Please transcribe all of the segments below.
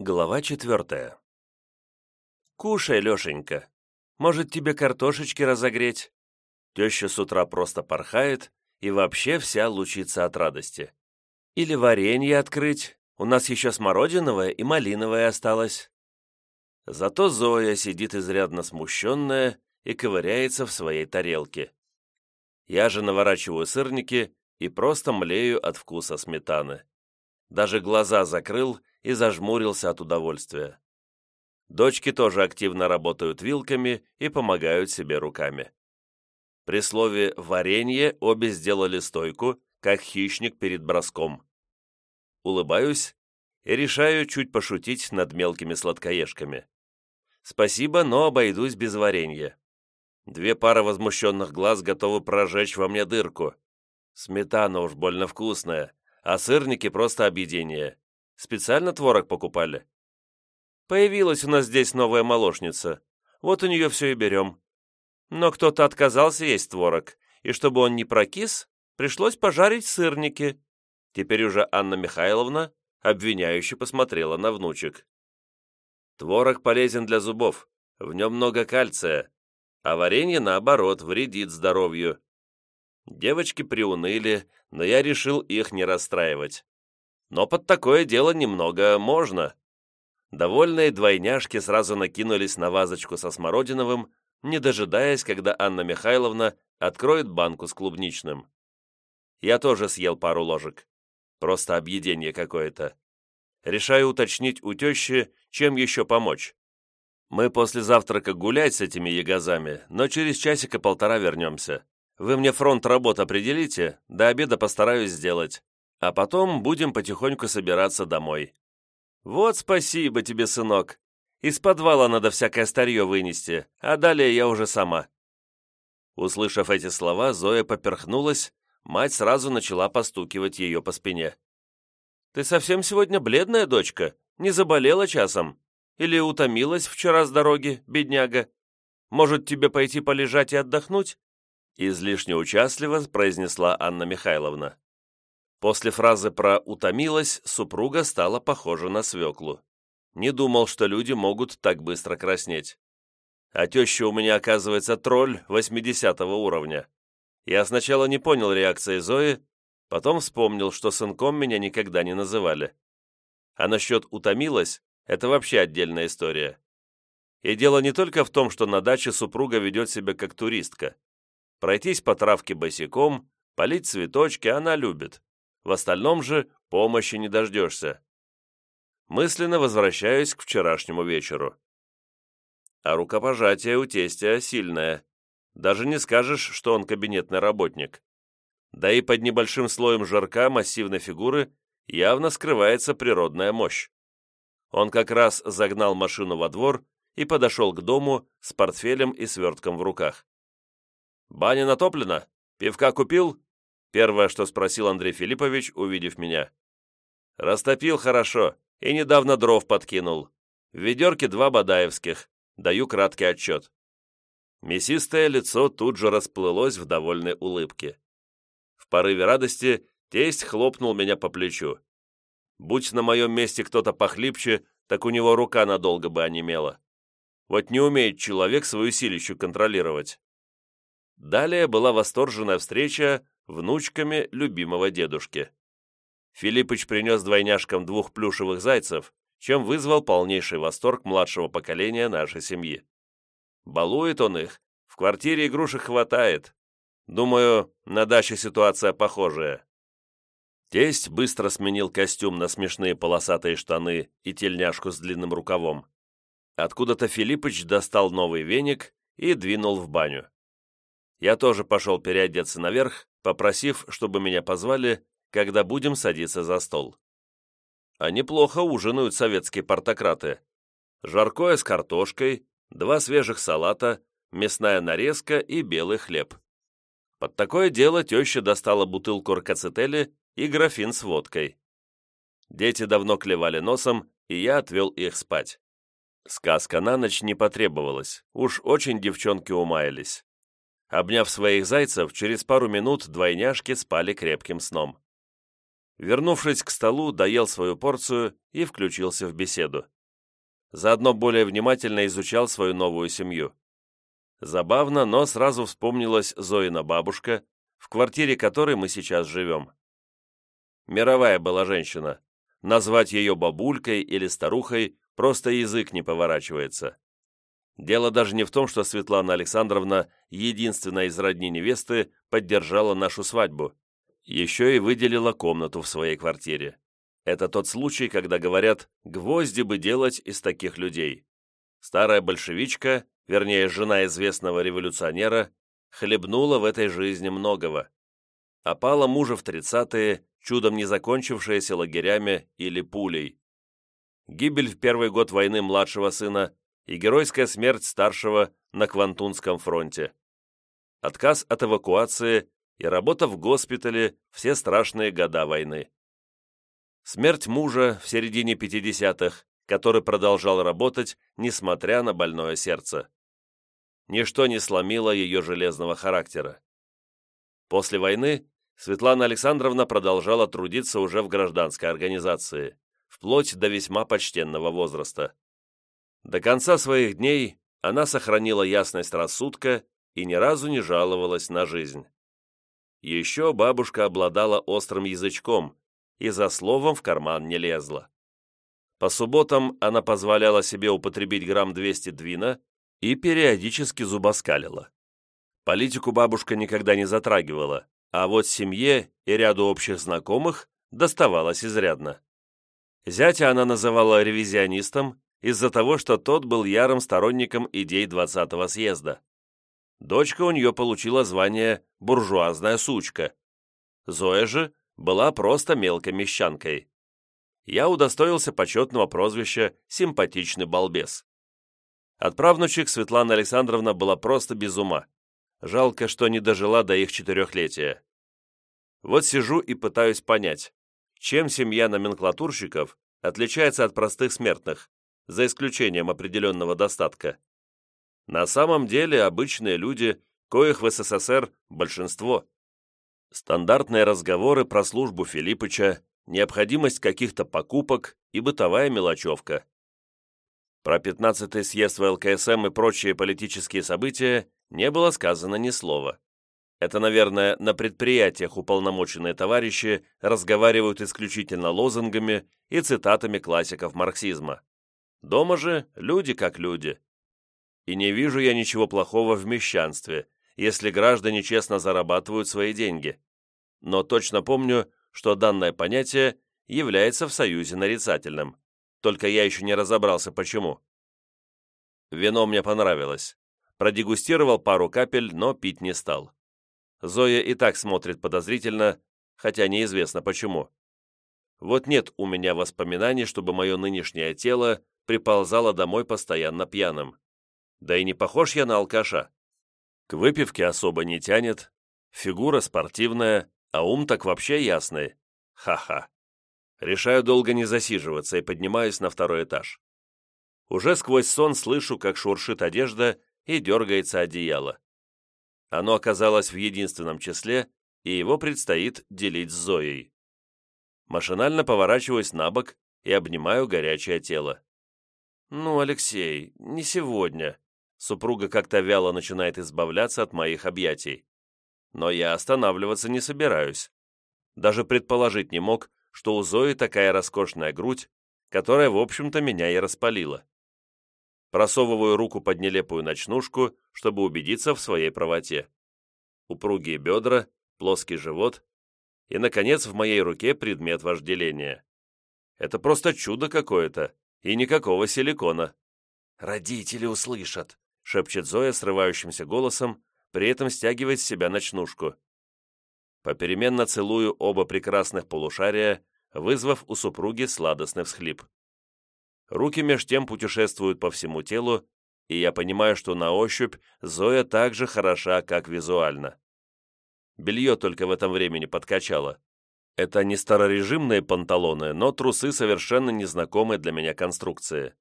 Глава четвертая. «Кушай, Лешенька. Может, тебе картошечки разогреть?» Теща с утра просто порхает и вообще вся лучится от радости. «Или варенье открыть. У нас еще смородиновое и малиновое осталось». Зато Зоя сидит изрядно смущенная и ковыряется в своей тарелке. Я же наворачиваю сырники и просто млею от вкуса сметаны. Даже глаза закрыл и зажмурился от удовольствия. Дочки тоже активно работают вилками и помогают себе руками. При слове «варенье» обе сделали стойку, как хищник перед броском. Улыбаюсь и решаю чуть пошутить над мелкими сладкоежками. Спасибо, но обойдусь без варенья. Две пары возмущенных глаз готовы прожечь во мне дырку. Сметана уж больно вкусная, а сырники просто объедение. Специально творог покупали. Появилась у нас здесь новая молочница. Вот у нее все и берем. Но кто-то отказался есть творог, и чтобы он не прокис, пришлось пожарить сырники. Теперь уже Анна Михайловна обвиняюще посмотрела на внучек. Творог полезен для зубов, в нем много кальция, а варенье, наоборот, вредит здоровью. Девочки приуныли, но я решил их не расстраивать. Но под такое дело немного можно. Довольные двойняшки сразу накинулись на вазочку со смородиновым, не дожидаясь, когда Анна Михайловна откроет банку с клубничным. Я тоже съел пару ложек. Просто объедение какое-то. Решаю уточнить у тещи, чем еще помочь. Мы после завтрака гулять с этими ягозами, но через часика полтора вернемся. Вы мне фронт работ определите, до обеда постараюсь сделать а потом будем потихоньку собираться домой. Вот спасибо тебе, сынок. Из подвала надо всякое старье вынести, а далее я уже сама». Услышав эти слова, Зоя поперхнулась, мать сразу начала постукивать ее по спине. «Ты совсем сегодня бледная, дочка? Не заболела часом? Или утомилась вчера с дороги, бедняга? Может, тебе пойти полежать и отдохнуть?» Излишне участливо произнесла Анна Михайловна. После фразы про «утомилась» супруга стала похожа на свеклу. Не думал, что люди могут так быстро краснеть. А теща у меня, оказывается, тролль 80 уровня. Я сначала не понял реакции Зои, потом вспомнил, что сынком меня никогда не называли. А насчет «утомилась» — это вообще отдельная история. И дело не только в том, что на даче супруга ведет себя как туристка. Пройтись по травке босиком, полить цветочки она любит. В остальном же помощи не дождешься. Мысленно возвращаюсь к вчерашнему вечеру. А рукопожатие у тестя сильное. Даже не скажешь, что он кабинетный работник. Да и под небольшим слоем жирка массивной фигуры явно скрывается природная мощь. Он как раз загнал машину во двор и подошел к дому с портфелем и свертком в руках. «Баня натоплена? Пивка купил?» Первое, что спросил Андрей Филиппович, увидев меня. «Растопил хорошо и недавно дров подкинул. В ведерке два бадаевских. Даю краткий отчет». Мясистое лицо тут же расплылось в довольной улыбке. В порыве радости тесть хлопнул меня по плечу. Будь на моем месте кто-то похлипче, так у него рука надолго бы онемела. Вот не умеет человек свою силищу контролировать. Далее была восторженная встреча внучками любимого дедушки. Филиппыч принес двойняшкам двух плюшевых зайцев, чем вызвал полнейший восторг младшего поколения нашей семьи. Балует он их, в квартире игрушек хватает. Думаю, на даче ситуация похожая. Тесть быстро сменил костюм на смешные полосатые штаны и тельняшку с длинным рукавом. Откуда-то Филиппыч достал новый веник и двинул в баню. Я тоже пошел переодеться наверх, попросив, чтобы меня позвали, когда будем садиться за стол. А неплохо ужинают советские портократы. Жаркое с картошкой, два свежих салата, мясная нарезка и белый хлеб. Под такое дело теща достала бутылку ркацетели и графин с водкой. Дети давно клевали носом, и я отвел их спать. Сказка на ночь не потребовалась, уж очень девчонки умаялись. Обняв своих зайцев, через пару минут двойняшки спали крепким сном. Вернувшись к столу, доел свою порцию и включился в беседу. Заодно более внимательно изучал свою новую семью. Забавно, но сразу вспомнилась Зоина бабушка, в квартире которой мы сейчас живем. Мировая была женщина. Назвать ее бабулькой или старухой просто язык не поворачивается. Дело даже не в том, что Светлана Александровна, единственная из родни невесты, поддержала нашу свадьбу. Еще и выделила комнату в своей квартире. Это тот случай, когда говорят «гвозди бы делать из таких людей». Старая большевичка, вернее, жена известного революционера, хлебнула в этой жизни многого. Опала мужа в тридцатые, чудом не закончившаяся лагерями или пулей. Гибель в первый год войны младшего сына и геройская смерть старшего на Квантунском фронте. Отказ от эвакуации и работа в госпитале все страшные года войны. Смерть мужа в середине 50-х, который продолжал работать, несмотря на больное сердце. Ничто не сломило ее железного характера. После войны Светлана Александровна продолжала трудиться уже в гражданской организации, вплоть до весьма почтенного возраста. До конца своих дней она сохранила ясность рассудка и ни разу не жаловалась на жизнь. Еще бабушка обладала острым язычком и за словом в карман не лезла. По субботам она позволяла себе употребить грамм 200 двина и периодически зубоскалила. Политику бабушка никогда не затрагивала, а вот семье и ряду общих знакомых доставалось изрядно. Зятя она называла ревизионистом из-за того, что тот был ярым сторонником идей 20-го съезда. Дочка у нее получила звание «буржуазная сучка». Зоя же была просто мелкой мещанкой. Я удостоился почетного прозвища «симпатичный балбес». От правнучек Светлана Александровна была просто без ума. Жалко, что не дожила до их четырехлетия. Вот сижу и пытаюсь понять, чем семья номенклатурщиков отличается от простых смертных, за исключением определенного достатка. На самом деле обычные люди, коих в СССР большинство. Стандартные разговоры про службу Филиппыча, необходимость каких-то покупок и бытовая мелочевка. Про 15-й съезд ВЛКСМ и прочие политические события не было сказано ни слова. Это, наверное, на предприятиях уполномоченные товарищи разговаривают исключительно лозунгами и цитатами классиков марксизма. Дома же люди как люди. И не вижу я ничего плохого в мещанстве, если граждане честно зарабатывают свои деньги. Но точно помню, что данное понятие является в Союзе нарицательным. Только я еще не разобрался, почему. Вино мне понравилось. Продегустировал пару капель, но пить не стал. Зоя и так смотрит подозрительно, хотя неизвестно почему. Вот нет у меня воспоминаний, чтобы мое нынешнее тело приползало домой постоянно пьяным. Да и не похож я на алкаша. К выпивке особо не тянет, фигура спортивная, а ум так вообще ясный. Ха-ха. Решаю долго не засиживаться и поднимаюсь на второй этаж. Уже сквозь сон слышу, как шуршит одежда и дергается одеяло. Оно оказалось в единственном числе, и его предстоит делить с Зоей. Машинально поворачиваюсь на бок и обнимаю горячее тело. «Ну, Алексей, не сегодня». Супруга как-то вяло начинает избавляться от моих объятий. Но я останавливаться не собираюсь. Даже предположить не мог, что у Зои такая роскошная грудь, которая, в общем-то, меня и распалила. Просовываю руку под нелепую ночнушку, чтобы убедиться в своей правоте. Упругие бедра, плоский живот и, наконец, в моей руке предмет вожделения. Это просто чудо какое-то, и никакого силикона. «Родители услышат», — шепчет Зоя срывающимся голосом, при этом стягивает с себя ночнушку. Попеременно целую оба прекрасных полушария, вызвав у супруги сладостный всхлип. Руки меж тем путешествуют по всему телу, и я понимаю, что на ощупь Зоя так же хороша, как визуально. Белье только в этом времени подкачало. Это не старорежимные панталоны, но трусы совершенно незнакомой для меня конструкции.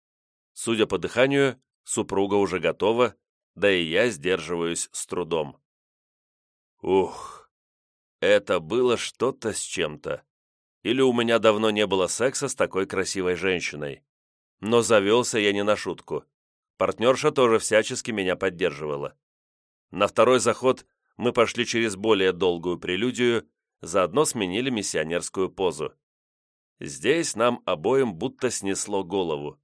Судя по дыханию, супруга уже готова, да и я сдерживаюсь с трудом. Ух, это было что-то с чем-то. или у меня давно не было секса с такой красивой женщиной. Но завелся я не на шутку. Партнерша тоже всячески меня поддерживала. На второй заход мы пошли через более долгую прелюдию, заодно сменили миссионерскую позу. Здесь нам обоим будто снесло голову.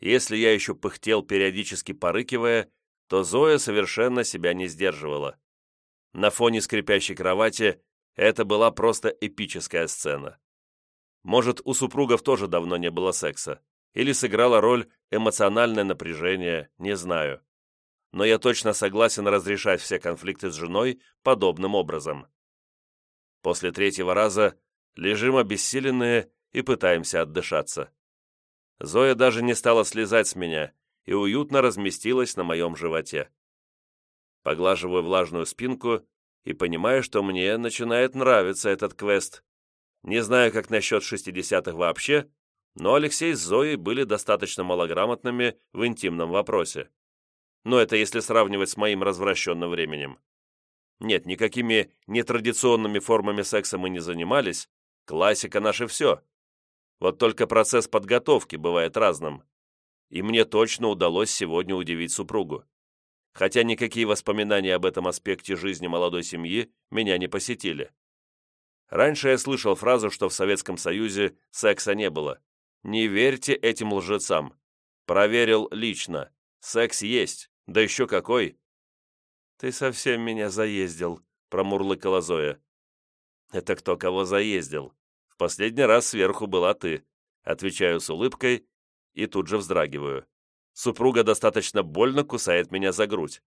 Если я еще пыхтел, периодически порыкивая, то Зоя совершенно себя не сдерживала. На фоне скрипящей кровати это была просто эпическая сцена. Может, у супругов тоже давно не было секса, или сыграла роль эмоциональное напряжение, не знаю. Но я точно согласен разрешать все конфликты с женой подобным образом. После третьего раза лежим обессиленные и пытаемся отдышаться. Зоя даже не стала слезать с меня и уютно разместилась на моем животе. Поглаживаю влажную спинку и понимаю, что мне начинает нравиться этот квест. Не знаю, как насчет шестидесятых вообще, но Алексей с Зоей были достаточно малограмотными в интимном вопросе. Но это если сравнивать с моим развращенным временем. Нет, никакими нетрадиционными формами секса мы не занимались, классика наше все. Вот только процесс подготовки бывает разным. И мне точно удалось сегодня удивить супругу. Хотя никакие воспоминания об этом аспекте жизни молодой семьи меня не посетили. Раньше я слышал фразу, что в Советском Союзе секса не было. Не верьте этим лжецам. Проверил лично. Секс есть, да еще какой. «Ты совсем меня заездил», — промурлыкала Зоя. «Это кто кого заездил? В последний раз сверху была ты», — отвечаю с улыбкой и тут же вздрагиваю. Супруга достаточно больно кусает меня за грудь.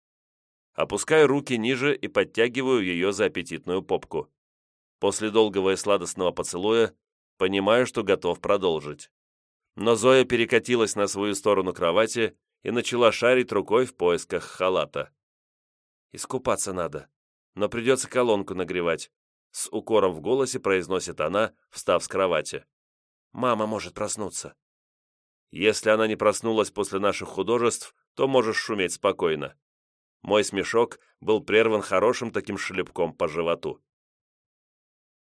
Опускаю руки ниже и подтягиваю ее за аппетитную попку. После долгого и сладостного поцелуя понимаю, что готов продолжить. Но Зоя перекатилась на свою сторону кровати и начала шарить рукой в поисках халата. «Искупаться надо, но придется колонку нагревать», с укором в голосе произносит она, встав с кровати. «Мама может проснуться». Если она не проснулась после наших художеств, то можешь шуметь спокойно. Мой смешок был прерван хорошим таким шлепком по животу.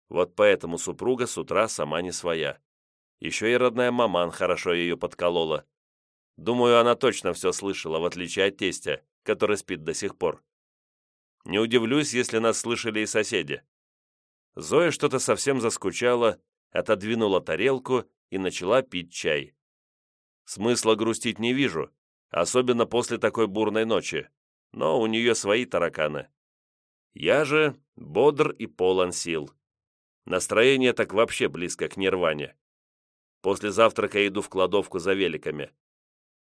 Вот поэтому супруга с утра сама не своя. Еще и родная маман хорошо ее подколола. Думаю, она точно все слышала, в отличие от тестя, который спит до сих пор. Не удивлюсь, если нас слышали и соседи. Зоя что-то совсем заскучала, отодвинула тарелку и начала пить чай. Смысла грустить не вижу, особенно после такой бурной ночи, но у нее свои тараканы. Я же бодр и полон сил. Настроение так вообще близко к нирване. После завтрака иду в кладовку за великами.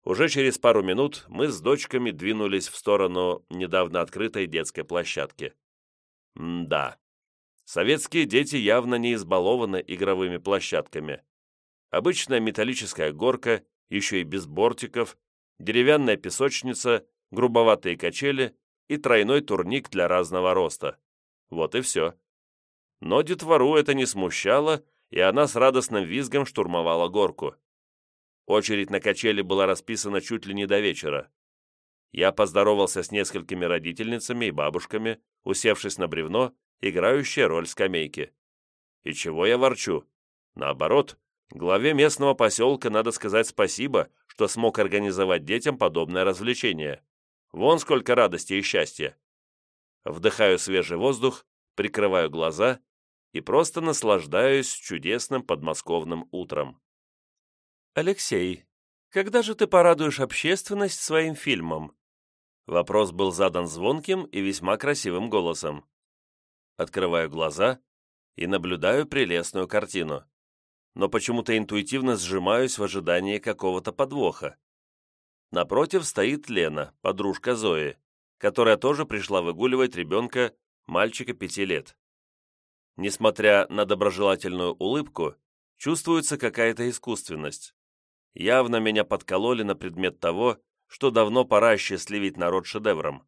Уже через пару минут мы с дочками двинулись в сторону недавно открытой детской площадки. М да, советские дети явно не избалованы игровыми площадками. Обычная металлическая горка, еще и без бортиков, деревянная песочница, грубоватые качели и тройной турник для разного роста. Вот и все. Но детвору это не смущало, и она с радостным визгом штурмовала горку. Очередь на качели была расписана чуть ли не до вечера. Я поздоровался с несколькими родительницами и бабушками, усевшись на бревно, играющее роль скамейки. И чего я ворчу? Наоборот, главе местного поселка надо сказать спасибо, что смог организовать детям подобное развлечение. Вон сколько радости и счастья. Вдыхаю свежий воздух, прикрываю глаза и просто наслаждаюсь чудесным подмосковным утром. «Алексей, когда же ты порадуешь общественность своим фильмом?» Вопрос был задан звонким и весьма красивым голосом. Открываю глаза и наблюдаю прелестную картину, но почему-то интуитивно сжимаюсь в ожидании какого-то подвоха. Напротив стоит Лена, подружка Зои, которая тоже пришла выгуливать ребенка, мальчика пяти лет. Несмотря на доброжелательную улыбку, чувствуется какая-то искусственность. Явно меня подкололи на предмет того, что давно пора счастливить народ шедевром.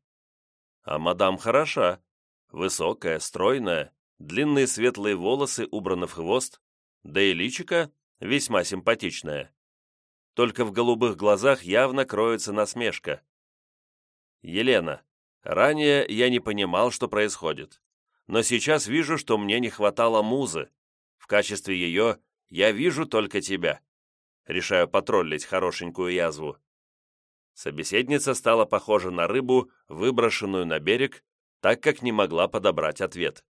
А мадам хороша. Высокая, стройная, длинные светлые волосы убраны в хвост, да и личико весьма симпатичное. Только в голубых глазах явно кроется насмешка. Елена, ранее я не понимал, что происходит но сейчас вижу, что мне не хватало музы. В качестве ее я вижу только тебя. Решаю потроллить хорошенькую язву. Собеседница стала похожа на рыбу, выброшенную на берег, так как не могла подобрать ответ.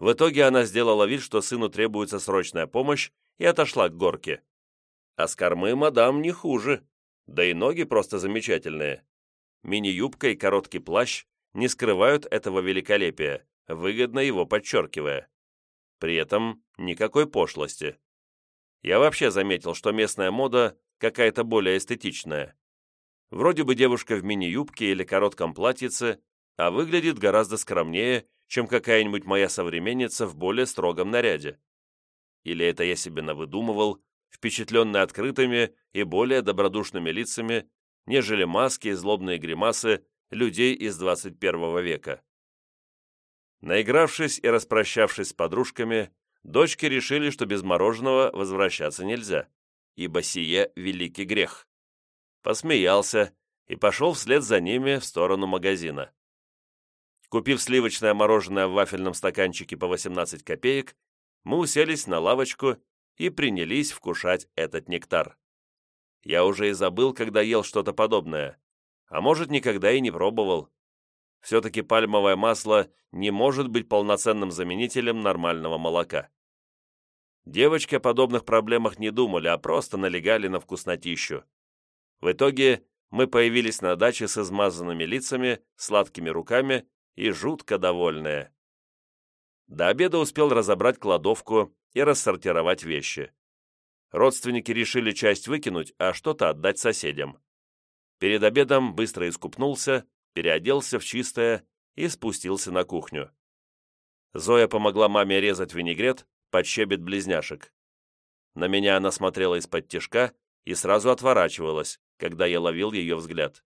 В итоге она сделала вид, что сыну требуется срочная помощь, и отошла к горке. А с кормы мадам не хуже, да и ноги просто замечательные. Мини-юбка и короткий плащ не скрывают этого великолепия, выгодно его подчеркивая. При этом никакой пошлости. Я вообще заметил, что местная мода какая-то более эстетичная. Вроде бы девушка в мини-юбке или коротком платьице, а выглядит гораздо скромнее, чем какая-нибудь моя современница в более строгом наряде. Или это я себе навыдумывал, впечатленный открытыми и более добродушными лицами, нежели маски и злобные гримасы людей из 21 века. Наигравшись и распрощавшись с подружками, дочки решили, что без мороженого возвращаться нельзя, ибо сие великий грех. Посмеялся и пошел вслед за ними в сторону магазина. Купив сливочное мороженое в вафельном стаканчике по 18 копеек, мы уселись на лавочку и принялись вкушать этот нектар. Я уже и забыл, когда ел что-то подобное, а может, никогда и не пробовал. Все-таки пальмовое масло не может быть полноценным заменителем нормального молока. Девочки о подобных проблемах не думали, а просто налегали на вкуснотищу. В итоге мы появились на даче с измазанными лицами, сладкими руками и жутко довольные. До обеда успел разобрать кладовку и рассортировать вещи. Родственники решили часть выкинуть, а что-то отдать соседям. Перед обедом быстро искупнулся, переоделся в чистое и спустился на кухню. Зоя помогла маме резать винегрет под щебет близняшек. На меня она смотрела из-под тишка и сразу отворачивалась, когда я ловил ее взгляд.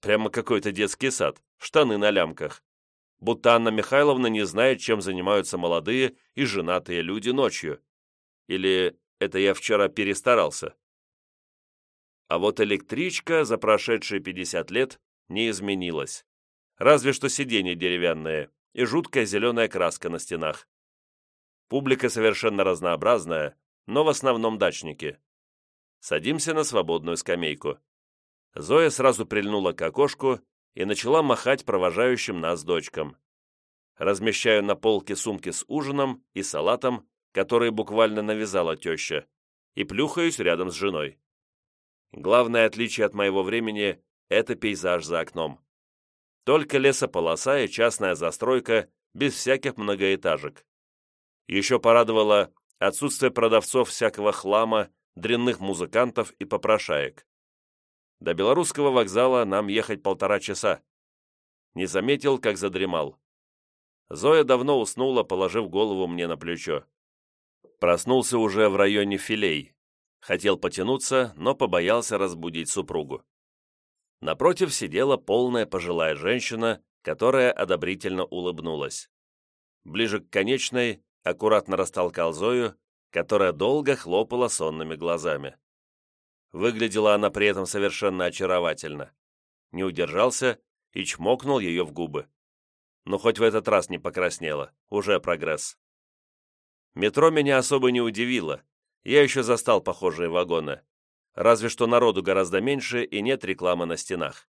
Прямо какой-то детский сад, штаны на лямках. Будто Анна Михайловна не знает, чем занимаются молодые и женатые люди ночью. Или это я вчера перестарался? А вот электричка за прошедшие 50 лет не изменилась. Разве что сиденья деревянные и жуткая зеленая краска на стенах. Публика совершенно разнообразная, но в основном дачники. Садимся на свободную скамейку. Зоя сразу прильнула к окошку и начала махать провожающим нас дочкам. Размещаю на полке сумки с ужином и салатом, которые буквально навязала теща, и плюхаюсь рядом с женой. Главное отличие от моего времени – это пейзаж за окном. Только лесополоса и частная застройка без всяких многоэтажек. Еще порадовало отсутствие продавцов всякого хлама, дрянных музыкантов и попрошаек. До белорусского вокзала нам ехать полтора часа. Не заметил, как задремал. Зоя давно уснула, положив голову мне на плечо. Проснулся уже в районе филей. Хотел потянуться, но побоялся разбудить супругу. Напротив сидела полная пожилая женщина, которая одобрительно улыбнулась. Ближе к конечной аккуратно растолкал Зою, которая долго хлопала сонными глазами. Выглядела она при этом совершенно очаровательно. Не удержался и чмокнул ее в губы. Но хоть в этот раз не покраснела, уже прогресс. Метро меня особо не удивило. Я еще застал похожие вагоны. Разве что народу гораздо меньше и нет рекламы на стенах.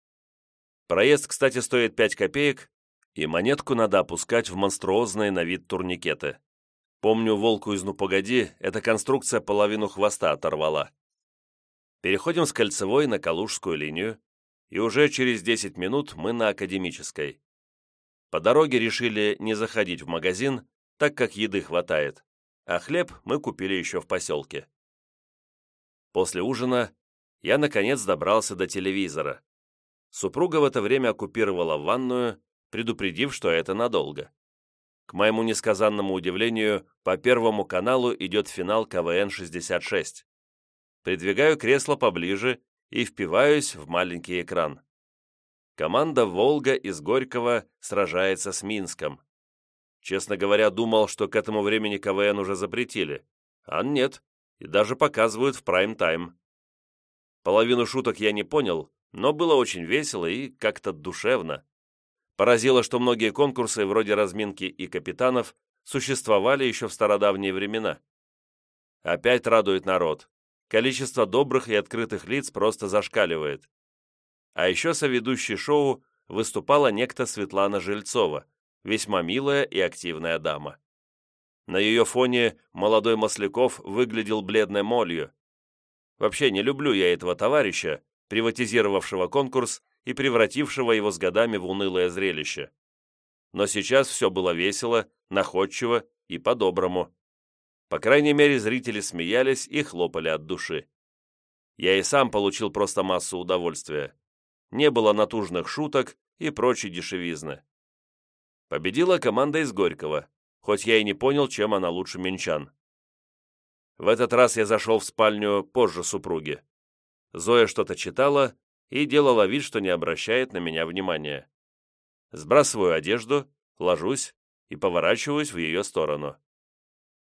Проезд, кстати, стоит 5 копеек, и монетку надо опускать в монструозные на вид турникеты. Помню, волку из «Ну погоди» эта конструкция половину хвоста оторвала. Переходим с Кольцевой на Калужскую линию, и уже через 10 минут мы на Академической. По дороге решили не заходить в магазин, так как еды хватает, а хлеб мы купили еще в поселке. После ужина я, наконец, добрался до телевизора. Супруга в это время оккупировала ванную, предупредив, что это надолго. К моему несказанному удивлению, по Первому каналу идет финал КВН-66. Придвигаю кресло поближе и впиваюсь в маленький экран. Команда «Волга» из Горького сражается с Минском. Честно говоря, думал, что к этому времени КВН уже запретили. А нет, и даже показывают в прайм-тайм. Половину шуток я не понял, но было очень весело и как-то душевно. Поразило, что многие конкурсы, вроде разминки и капитанов, существовали еще в стародавние времена, Опять радует народ. Количество добрых и открытых лиц просто зашкаливает. А еще соведущий шоу выступала некто Светлана Жильцова, весьма милая и активная дама. На ее фоне молодой Масляков выглядел бледной молью. Вообще не люблю я этого товарища, приватизировавшего конкурс и превратившего его с годами в унылое зрелище. Но сейчас все было весело, находчиво и по-доброму. По крайней мере, зрители смеялись и хлопали от души. Я и сам получил просто массу удовольствия. Не было натужных шуток и прочей дешевизны. Победила команда из Горького, хоть я и не понял, чем она лучше минчан. В этот раз я зашел в спальню позже супруги. Зоя что-то читала и делала вид, что не обращает на меня внимания. Сбрасываю одежду, ложусь и поворачиваюсь в ее сторону.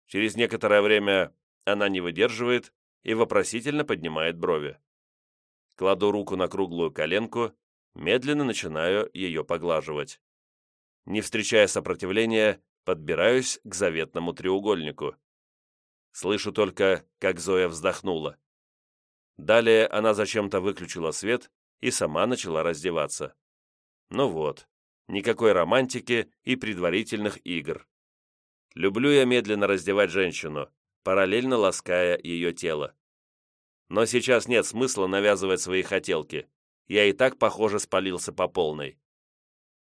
Через некоторое время она не выдерживает и вопросительно поднимает брови. Кладу руку на круглую коленку, медленно начинаю ее поглаживать. Не встречая сопротивления, подбираюсь к заветному треугольнику. Слышу только, как Зоя вздохнула. Далее она зачем-то выключила свет и сама начала раздеваться. Ну вот, никакой романтики и предварительных игр. Люблю я медленно раздевать женщину, параллельно лаская ее тело. Но сейчас нет смысла навязывать свои хотелки. Я и так, похоже, спалился по полной.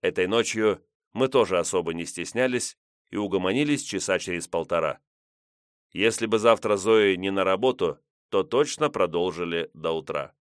Этой ночью мы тоже особо не стеснялись и угомонились часа через полтора. Если бы завтра Зои не на работу, то точно продолжили до утра.